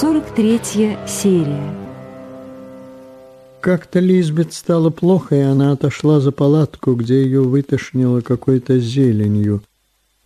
43 серия. Как-то Лизбет стало плохо, и она отошла за палатку, где ее вытошнило какой-то зеленью.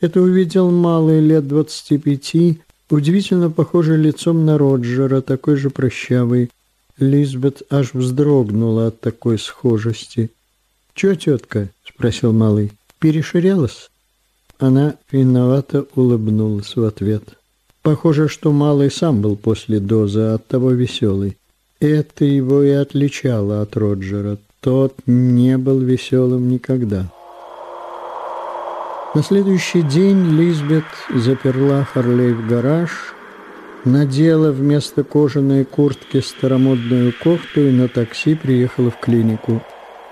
Это увидел малый лет двадцати пяти, удивительно похожий лицом на Роджера, такой же прощавый. Лизбет аж вздрогнула от такой схожести. «Чё, тетка?» — спросил малый. «Переширялась?» Она виновато улыбнулась в ответ. Похоже, что малый сам был после дозы, а оттого веселый. Это его и отличало от Роджера. Тот не был веселым никогда. На следующий день Лизбет заперла Харлей в гараж, надела вместо кожаной куртки старомодную кофту и на такси приехала в клинику.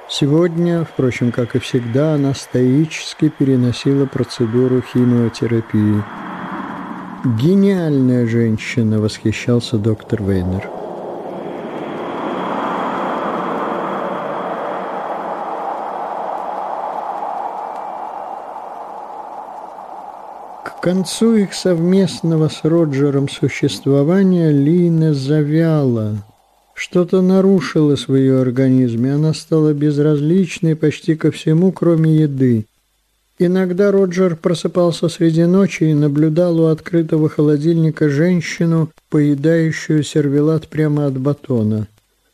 Сегодня, впрочем, как и всегда, она стоически переносила процедуру химиотерапии. «Гениальная женщина!» – восхищался доктор Вейнер. К концу их совместного с Роджером существования Лина завяла – что-то нарушило в ее организме, она стала безразличной почти ко всему, кроме еды. Иногда Роджер просыпался среди ночи и наблюдал у открытого холодильника женщину, поедающую сервелат прямо от батона.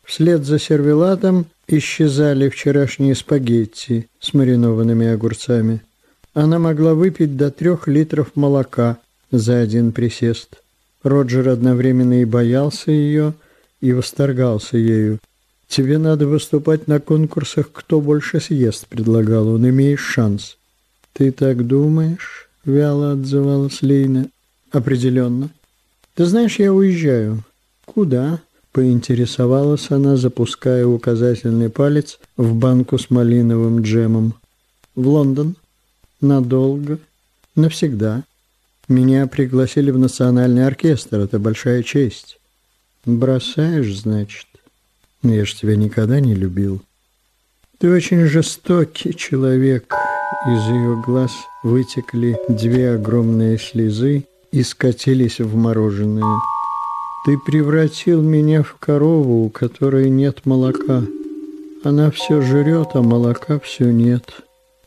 Вслед за сервелатом исчезали вчерашние спагетти с маринованными огурцами. Она могла выпить до трех литров молока за один присест. Роджер одновременно и боялся ее, и восторгался ею. «Тебе надо выступать на конкурсах «Кто больше съест», — предлагал он, — «имеешь шанс». «Ты так думаешь?» — вяло отзывалась Лейна. «Определенно». «Ты знаешь, я уезжаю». «Куда?» — поинтересовалась она, запуская указательный палец в банку с малиновым джемом. «В Лондон. Надолго. Навсегда. Меня пригласили в национальный оркестр. Это большая честь». Бросаешь, значит? Я ж тебя никогда не любил. Ты очень жестокий человек. Из ее глаз вытекли две огромные слезы и скатились в мороженое. Ты превратил меня в корову, у которой нет молока. Она все жрет, а молока все нет.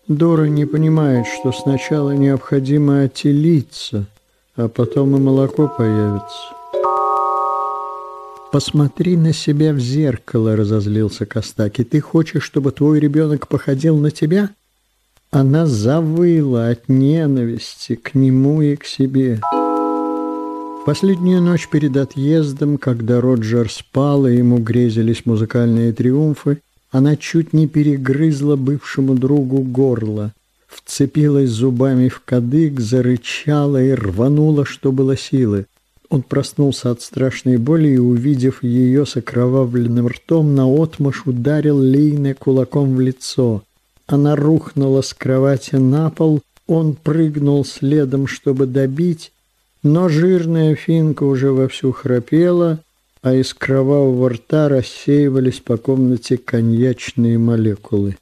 Дора не понимает, что сначала необходимо отелиться, а потом и молоко появится. «Посмотри на себя в зеркало», — разозлился Костаки. «Ты хочешь, чтобы твой ребенок походил на тебя?» Она завыла от ненависти к нему и к себе. Последнюю ночь перед отъездом, когда Роджер спал и ему грезились музыкальные триумфы, она чуть не перегрызла бывшему другу горло, вцепилась зубами в кадык, зарычала и рванула, что было силы. Он проснулся от страшной боли и, увидев ее с окровавленным ртом, наотмашь ударил Лейне кулаком в лицо. Она рухнула с кровати на пол, он прыгнул следом, чтобы добить, но жирная финка уже вовсю храпела, а из кровавого рта рассеивались по комнате коньячные молекулы.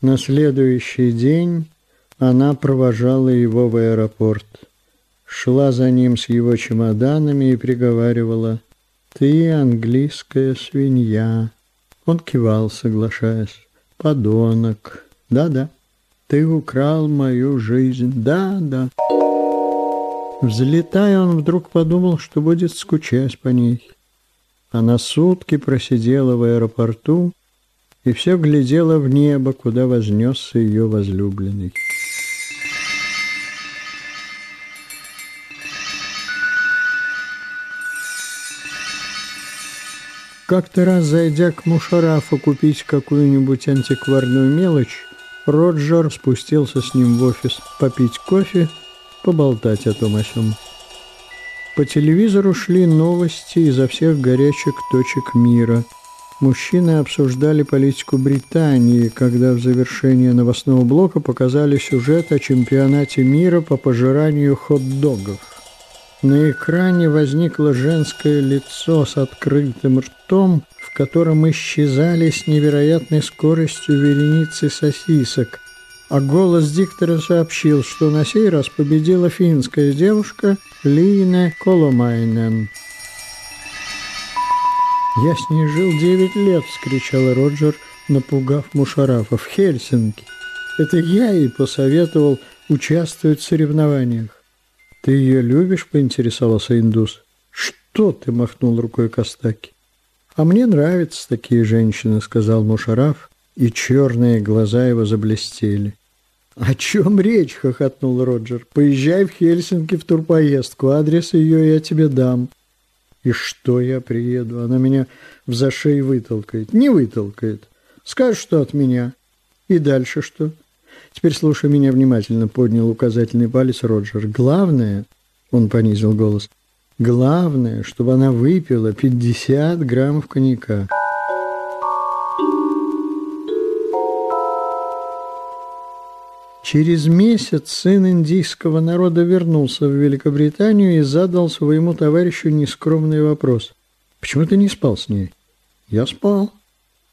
На следующий день она провожала его в аэропорт шла за ним с его чемоданами и приговаривала «Ты английская свинья». Он кивал, соглашаясь. «Подонок. Да-да. Ты украл мою жизнь. Да-да». Взлетая, он вдруг подумал, что будет скучать по ней. Она сутки просидела в аэропорту и все глядела в небо, куда вознесся ее возлюбленный. Как-то раз, зайдя к Мушарафу купить какую-нибудь антикварную мелочь, Роджер спустился с ним в офис попить кофе, поболтать о том о сём. По телевизору шли новости изо всех горячих точек мира. Мужчины обсуждали политику Британии, когда в завершении новостного блока показали сюжет о чемпионате мира по пожиранию хот-догов. На экране возникло женское лицо с открытым ртом, в котором исчезали с невероятной скоростью вереницы сосисок, а голос диктора сообщил, что на сей раз победила финская девушка Лина Коломайнен. «Я с ней жил девять лет!» – вскричал Роджер, напугав Мушарафа. «В Хельсинки! Это я ей посоветовал участвовать в соревнованиях!» «Ты ее любишь?» – поинтересовался индус. «Что ты?» – махнул рукой Костаки. «А мне нравятся такие женщины», – сказал Мушараф, и черные глаза его заблестели. «О чем речь?» – хохотнул Роджер. «Поезжай в Хельсинки в турпоездку, адрес ее я тебе дам». «И что я приеду? Она меня в зашей вытолкает». «Не вытолкает. Скажешь, что от меня. И дальше что?» «Теперь слушай меня внимательно», – поднял указательный палец Роджер. «Главное...» – он понизил голос. «Главное, чтобы она выпила 50 граммов коньяка». Через месяц сын индийского народа вернулся в Великобританию и задал своему товарищу нескромный вопрос. «Почему ты не спал с ней?» «Я спал».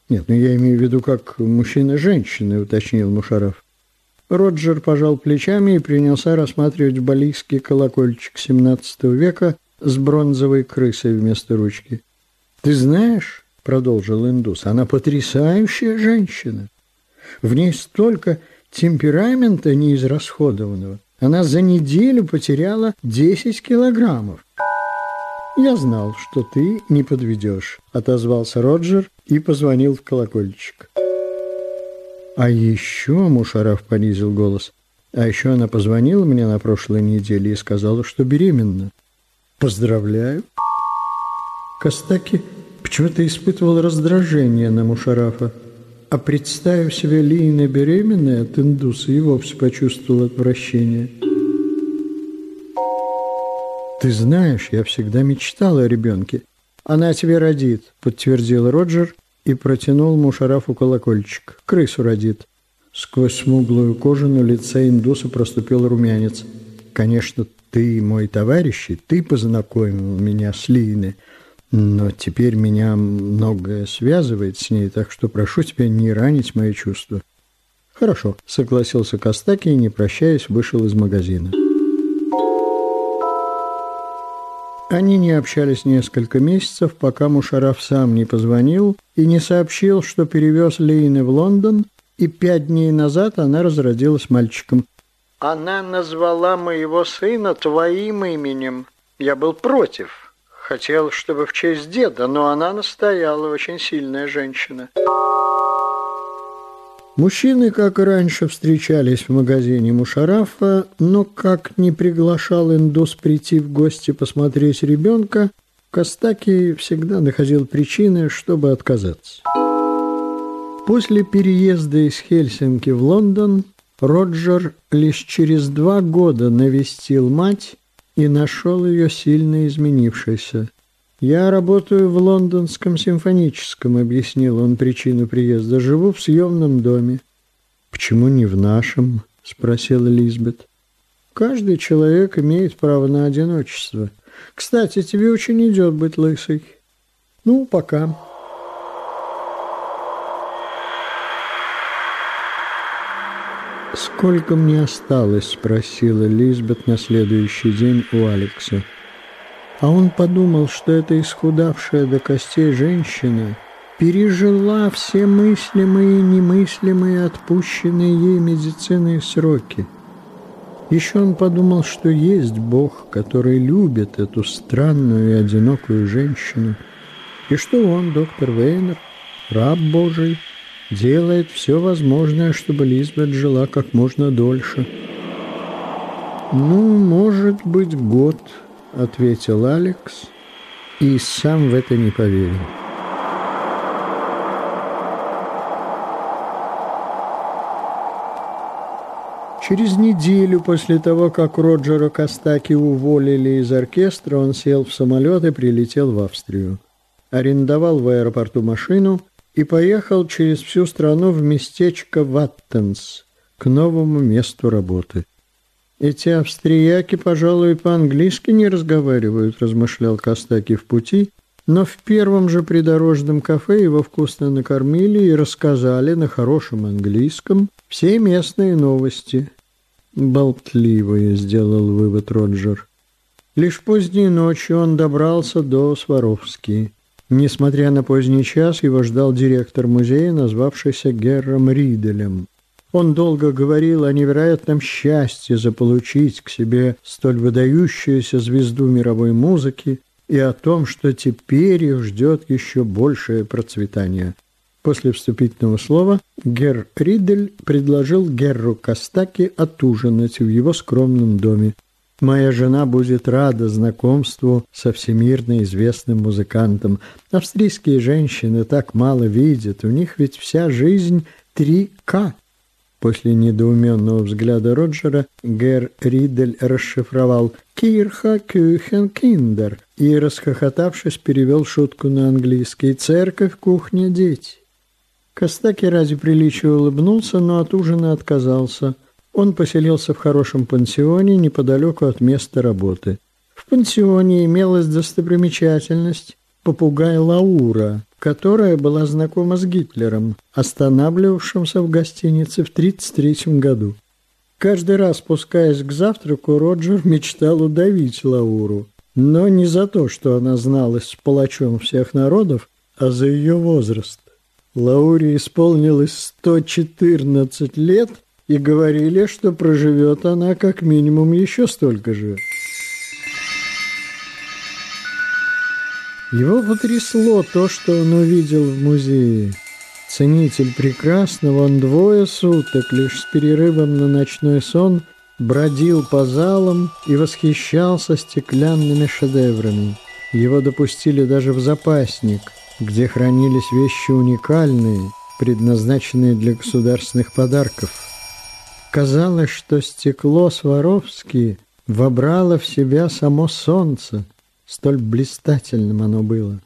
«Нет, ну я имею в виду как мужчина с женщиной», — уточнил Мушаров. Роджер пожал плечами и принялся рассматривать балийский колокольчик XVII века с бронзовой крысой вместо ручки. «Ты знаешь, — продолжил индус, — она потрясающая женщина. В ней столько темперамента неизрасходованного. Она за неделю потеряла 10 килограммов. «Я знал, что ты не подведешь», – отозвался Роджер и позвонил в колокольчик. «А еще», – Мушаров понизил голос, – «а еще она позвонила мне на прошлой неделе и сказала, что беременна». «Поздравляю». Костаки почему-то испытывал раздражение на Мушарафа. А представив себе Лина беременной от индуса, и вовсе почувствовал отвращение. «Ты знаешь, я всегда мечтал о ребенке. Она тебе родит», — подтвердил Роджер и протянул Мушарафу колокольчик. «Крысу родит». Сквозь смуглую кожу на лице индуса проступил румянец. «Конечно, ты мой товарищ, и ты познакомил меня с Линой. Но теперь меня многое связывает с ней, так что прошу тебя не ранить мои чувства. Хорошо, согласился Костаки и, не прощаясь, вышел из магазина. Они не общались несколько месяцев, пока Мушараф сам не позвонил и не сообщил, что перевез Лейны в Лондон, и пять дней назад она разродилась мальчиком. «Она назвала моего сына твоим именем. Я был против». Хотел, чтобы в честь деда, но она настояла, очень сильная женщина. Мужчины, как и раньше, встречались в магазине Мушарафа, но как не приглашал индус прийти в гости посмотреть ребенка, Костаки всегда находил причины, чтобы отказаться. После переезда из Хельсинки в Лондон Роджер лишь через два года навестил мать и нашел ее сильно изменившейся. «Я работаю в лондонском симфоническом», — объяснил он причину приезда. «Живу в съемном доме». «Почему не в нашем?» — спросила Лизбет. «Каждый человек имеет право на одиночество. Кстати, тебе очень идет быть лысой. Ну, пока». «Сколько мне осталось?» – спросила Лизбет на следующий день у Алекса. А он подумал, что эта исхудавшая до костей женщина пережила все мыслимые и немыслимые отпущенные ей медицинные сроки. Еще он подумал, что есть Бог, который любит эту странную и одинокую женщину, и что он, доктор Вейнер, раб Божий – делает все возможное, чтобы Лизбет жила как можно дольше. «Ну, может быть, год», — ответил Алекс, и сам в это не поверил. Через неделю после того, как Роджера Костаки уволили из оркестра, он сел в самолет и прилетел в Австрию. Арендовал в аэропорту машину и поехал через всю страну в местечко Ваттенс к новому месту работы. «Эти австрияки, пожалуй, по-английски не разговаривают», – размышлял Костаки в пути, но в первом же придорожном кафе его вкусно накормили и рассказали на хорошем английском все местные новости. «Болтливые», – сделал вывод Роджер. Лишь поздней ночью он добрался до Сваровски. Несмотря на поздний час, его ждал директор музея, назвавшийся Герром Риделем. Он долго говорил о невероятном счастье заполучить к себе столь выдающуюся звезду мировой музыки и о том, что теперь их ждет еще большее процветание. После вступительного слова Герр Ридель предложил Герру Костаки отужинать в его скромном доме. Моя жена будет рада знакомству со всемирно известным музыкантом. Австрийские женщины так мало видят, у них ведь вся жизнь три к После недоуменного взгляда Роджера Гер Ридель расшифровал «Кирха Кюхен Киндер» и, расхохотавшись, перевел шутку на английский «Церковь, кухня, дети». Костаки ради приличия улыбнулся, но от ужина отказался – он поселился в хорошем пансионе неподалеку от места работы. В пансионе имелась достопримечательность попугай Лаура, которая была знакома с Гитлером, останавливавшимся в гостинице в 1933 году. Каждый раз, спускаясь к завтраку, Роджер мечтал удавить Лауру, но не за то, что она зналась с палачом всех народов, а за ее возраст. Лауре исполнилось 114 лет – и говорили, что проживет она как минимум еще столько же. Его потрясло то, что он увидел в музее. Ценитель прекрасного, он двое суток, лишь с перерывом на ночной сон, бродил по залам и восхищался стеклянными шедеврами. Его допустили даже в запасник, где хранились вещи уникальные, предназначенные для государственных подарков. Казалось, что стекло Сваровски вобрало в себя само солнце, столь блистательным оно было.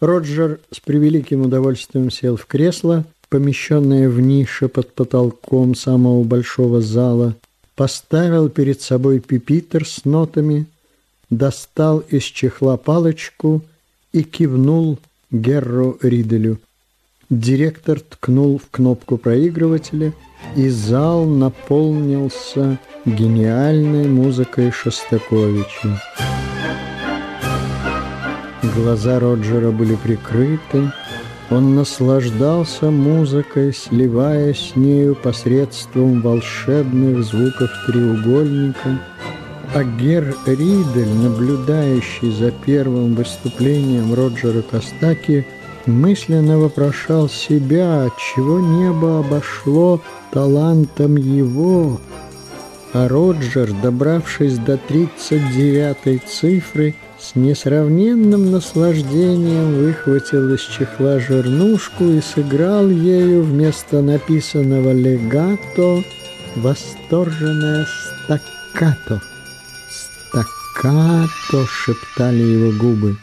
Роджер с превеликим удовольствием сел в кресло, помещенное в нише под потолком самого большого зала, поставил перед собой пипитер с нотами, достал из чехла палочку и кивнул Герру Риделю. Директор ткнул в кнопку проигрывателя – и зал наполнился гениальной музыкой Шостаковича. Глаза Роджера были прикрыты, он наслаждался музыкой, сливаясь с нею посредством волшебных звуков треугольника, а Гер Ридель, наблюдающий за первым выступлением Роджера Костаки, мысленно вопрошал себя, чего небо обошло талантом его. А Роджер, добравшись до тридцать девятой цифры, с несравненным наслаждением выхватил из чехла жернушку и сыграл ею вместо написанного легато восторженное стаккато. «Стаккато!» — шептали его губы.